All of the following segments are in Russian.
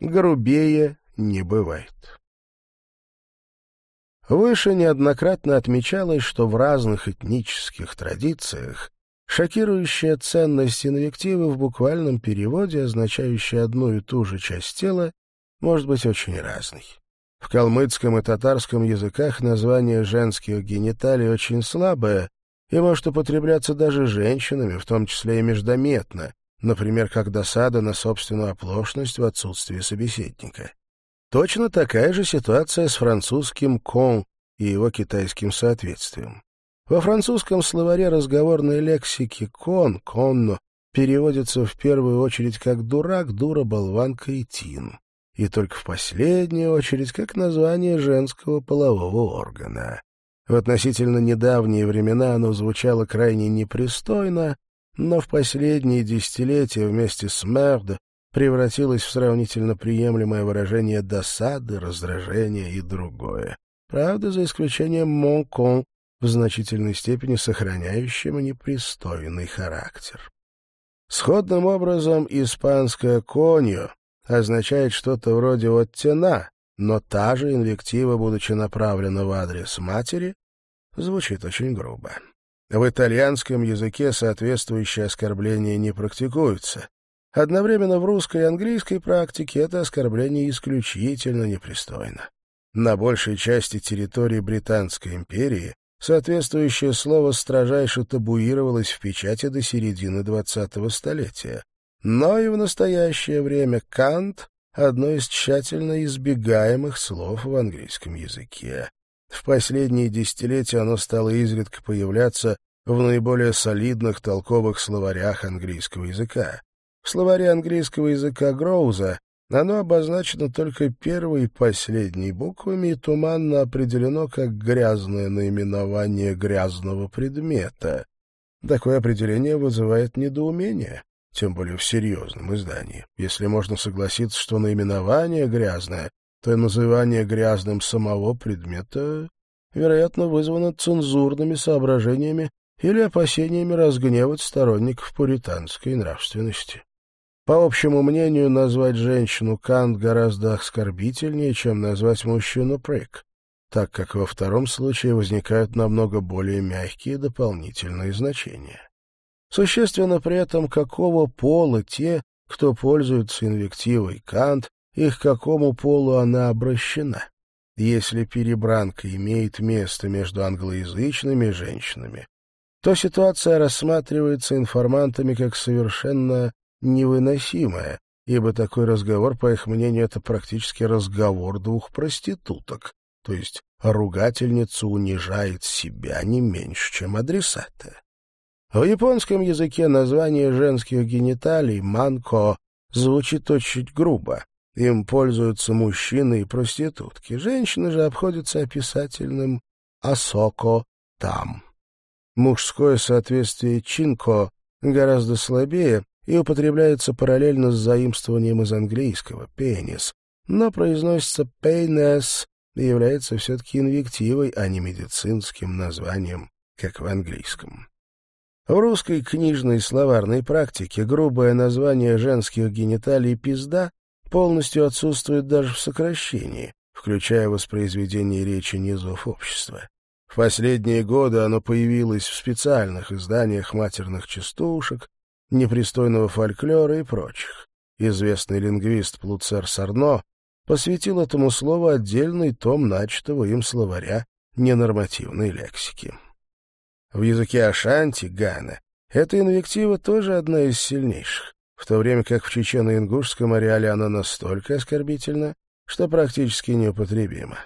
грубее не бывает. Выше неоднократно отмечалось, что в разных этнических традициях шокирующая ценность инвективы в буквальном переводе, означающая одну и ту же часть тела, может быть очень разной. В калмыцком и татарском языках название женских гениталий очень слабое и может употребляться даже женщинами, в том числе и междометно, например, как досада на собственную оплошность в отсутствии собеседника. Точно такая же ситуация с французским «кон» и его китайским соответствием. Во французском словаре разговорной лексики «кон», «конно» переводится в первую очередь как «дурак», «дура», «болванка» и «тин», и только в последнюю очередь как название женского полового органа. В относительно недавние времена оно звучало крайне непристойно, но в последние десятилетия вместе с «мерд» превратилось в сравнительно приемлемое выражение досады, раздражения и другое. Правда, за исключением «монкон», в значительной степени сохраняющим непристойный характер. Сходным образом испанское «коньо» означает что-то вроде «оттена», но та же инвектива, будучи направлена в адрес матери, звучит очень грубо. В итальянском языке соответствующее оскорбление не практикуется. Одновременно в русской и английской практике это оскорбление исключительно непристойно. На большей части территории Британской империи соответствующее слово строжайше табуировалось в печати до середины XX столетия. Но и в настоящее время «кант» — одно из тщательно избегаемых слов в английском языке. В последние десятилетия оно стало изредка появляться в наиболее солидных толковых словарях английского языка. В словаре английского языка Гроуза оно обозначено только первой и последней буквами и туманно определено как грязное наименование грязного предмета. Такое определение вызывает недоумение, тем более в серьезном издании. Если можно согласиться, что наименование грязное, то называние грязным самого предмета, вероятно, вызвано цензурными соображениями или опасениями разгневать сторонников пуританской нравственности. По общему мнению, назвать женщину Кант гораздо оскорбительнее, чем назвать мужчину Прик, так как во втором случае возникают намного более мягкие дополнительные значения. Существенно при этом, какого пола те, кто пользуется инвективой Кант, и к какому полу она обращена. Если перебранка имеет место между англоязычными женщинами, то ситуация рассматривается информантами как совершенно невыносимая, ибо такой разговор, по их мнению, это практически разговор двух проституток, то есть ругательница унижает себя не меньше, чем адресата. В японском языке название женских гениталий «манко» звучит очень грубо, им пользуются мужчины и проститутки. Женщины же обходятся описательным «асоко» там. Мужское соответствие «чинко» гораздо слабее и употребляется параллельно с заимствованием из английского «пенис», но произносится «пейнес» и является все-таки инвективой, а не медицинским названием, как в английском. В русской книжной словарной практике грубое название женских гениталий «пизда» полностью отсутствует даже в сокращении, включая воспроизведение речи низов общества. В последние годы оно появилось в специальных изданиях матерных частушек, непристойного фольклора и прочих. Известный лингвист Плуцер Сарно посвятил этому слову отдельный том начатого им словаря ненормативной лексики. В языке Ашанти, Гана, эта инвектива тоже одна из сильнейших в то время как в чечено-ингушском ареале она настолько оскорбительна, что практически неупотребима.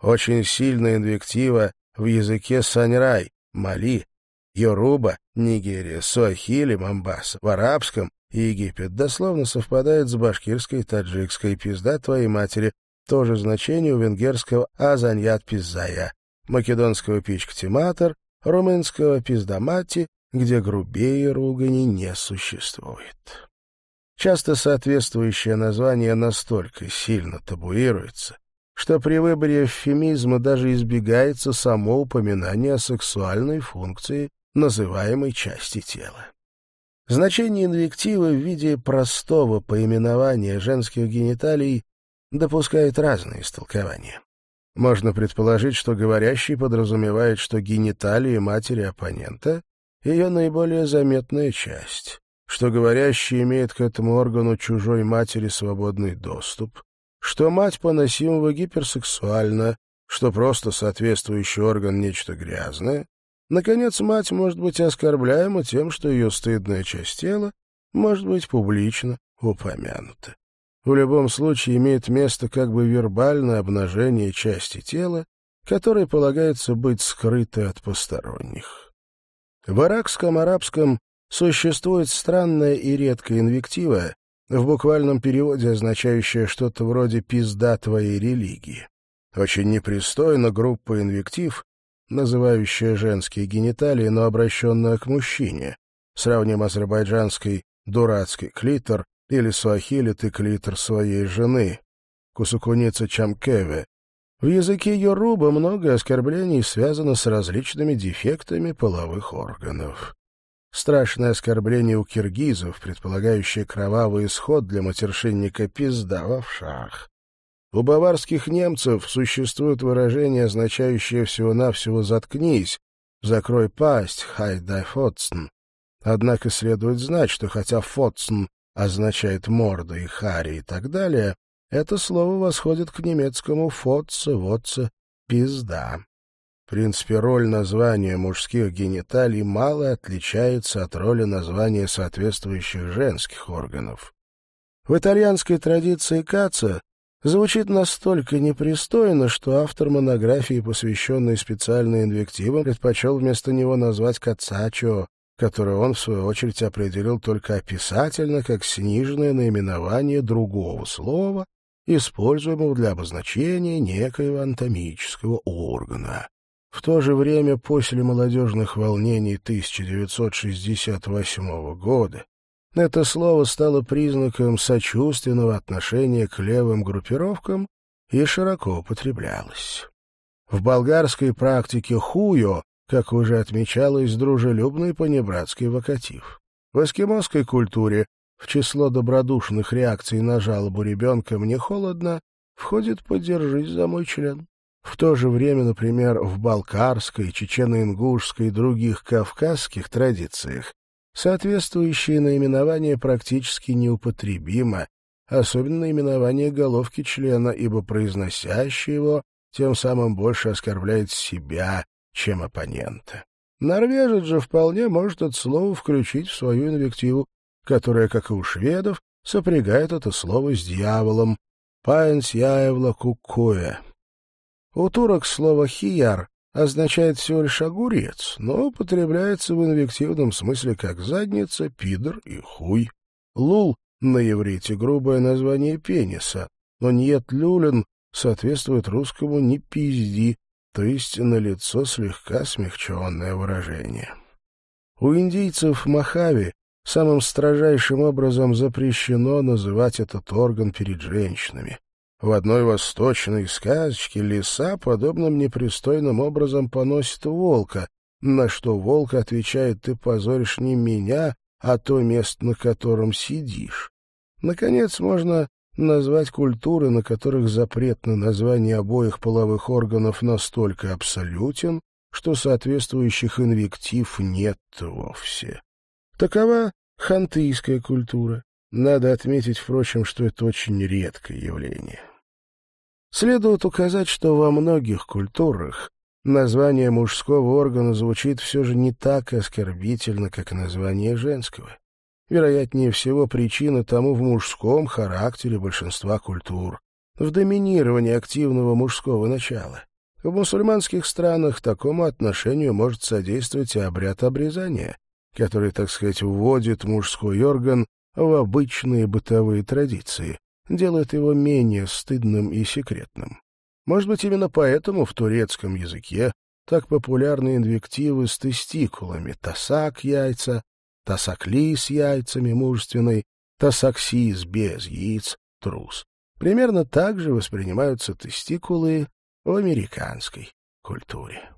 Очень сильная инвектива в языке саньрай, Мали, Йоруба, Нигерия, Суахили, Мамбаса, в арабском Египет дословно совпадает с башкирской, таджикской. «пизда твоей матери», тоже значение у венгерского «азаньят пиззая», македонского «пичктиматор», румынского «пиздамати», где грубее ругани не существует. Часто соответствующее название настолько сильно табуируется, что при выборе эвфемизма даже избегается само упоминание о сексуальной функции называемой части тела. Значение инвективы в виде простого поименования женских гениталий допускает разные истолкования. Можно предположить, что говорящий подразумевает, что гениталии матери оппонента — ее наиболее заметная часть, что говорящий имеет к этому органу чужой матери свободный доступ, что мать поносимого гиперсексуальна, что просто соответствующий орган — нечто грязное. Наконец, мать может быть оскорбляема тем, что ее стыдная часть тела может быть публично упомянута. В любом случае имеет место как бы вербальное обнажение части тела, которой полагается быть скрытой от посторонних. В аракском арабском существует странная и редкая инвектива, в буквальном переводе означающая что-то вроде «пизда твоей религии». Очень непристойна группа инвектив, называющая женские гениталии, но обращенная к мужчине. Сравним азербайджанской «дурацкий клитор» или суахили ты клитор своей жены, кусукуница Чамкеве. В языке Йоруба много оскорблений связано с различными дефектами половых органов. Страшное оскорбление у киргизов, предполагающее кровавый исход для матершинника «пизда в овшах». У баварских немцев существует выражение, означающее всего-навсего «заткнись», «закрой пасть», «хай дай фоцн». Однако следует знать, что хотя «фоцн» означает «морда» и «хари» и так далее, это слово восходит к немецкому «фотце», «вотце», «пизда». В принципе, роль названия мужских гениталий мало отличается от роли названия соответствующих женских органов. В итальянской традиции каца звучит настолько непристойно, что автор монографии, посвященной специальной инвективам, предпочел вместо него назвать кацачо, которое он, в свою очередь, определил только описательно как сниженное наименование другого слова, используемого для обозначения некоего анатомического органа. В то же время, после молодежных волнений 1968 года, это слово стало признаком сочувственного отношения к левым группировкам и широко употреблялось. В болгарской практике «хуё» как уже отмечалось, дружелюбный понебратский вокатив. В эскимосской культуре в число добродушных реакций на жалобу ребенка «мне холодно» входит «подержись за мой член». В то же время, например, в балкарской, чечено-ингушской и других кавказских традициях соответствующее наименование практически неупотребимо, особенно наименование головки члена, ибо произносящий его тем самым больше оскорбляет себя чем оппонента. Норвежец же вполне может это слово включить в свою инвективу, которая, как и у шведов, сопрягает это слово с дьяволом. «Паенс яевла кукуя». У турок слово «хияр» означает всего лишь огурец, но употребляется в инвективном смысле как задница, пидор и хуй. Лул на иврите грубое название пениса, но нет люлин соответствует русскому «не пизди», то есть на лицо слегка смягченное выражение. У индийцев Махави самым строжайшим образом запрещено называть этот орган перед женщинами. В одной восточной сказочке лиса подобным непристойным образом поносит волка, на что волк отвечает «ты позоришь не меня, а то место, на котором сидишь». Наконец, можно назвать культуры, на которых запрет на название обоих половых органов настолько абсолютен, что соответствующих инвектив нет вовсе. Такова хантыйская культура. Надо отметить, впрочем, что это очень редкое явление. Следует указать, что во многих культурах название мужского органа звучит все же не так оскорбительно, как название женского. Вероятнее всего, причина тому в мужском характере большинства культур, в доминировании активного мужского начала. В мусульманских странах такому отношению может содействовать и обряд обрезания, который, так сказать, вводит мужской орган в обычные бытовые традиции, делает его менее стыдным и секретным. Может быть, именно поэтому в турецком языке так популярны инвективы с тестикулами, тасак, яйца, Тасакли с яйцами мужественной, тасаксис без яиц, трус. Примерно так же воспринимаются тестикулы в американской культуре.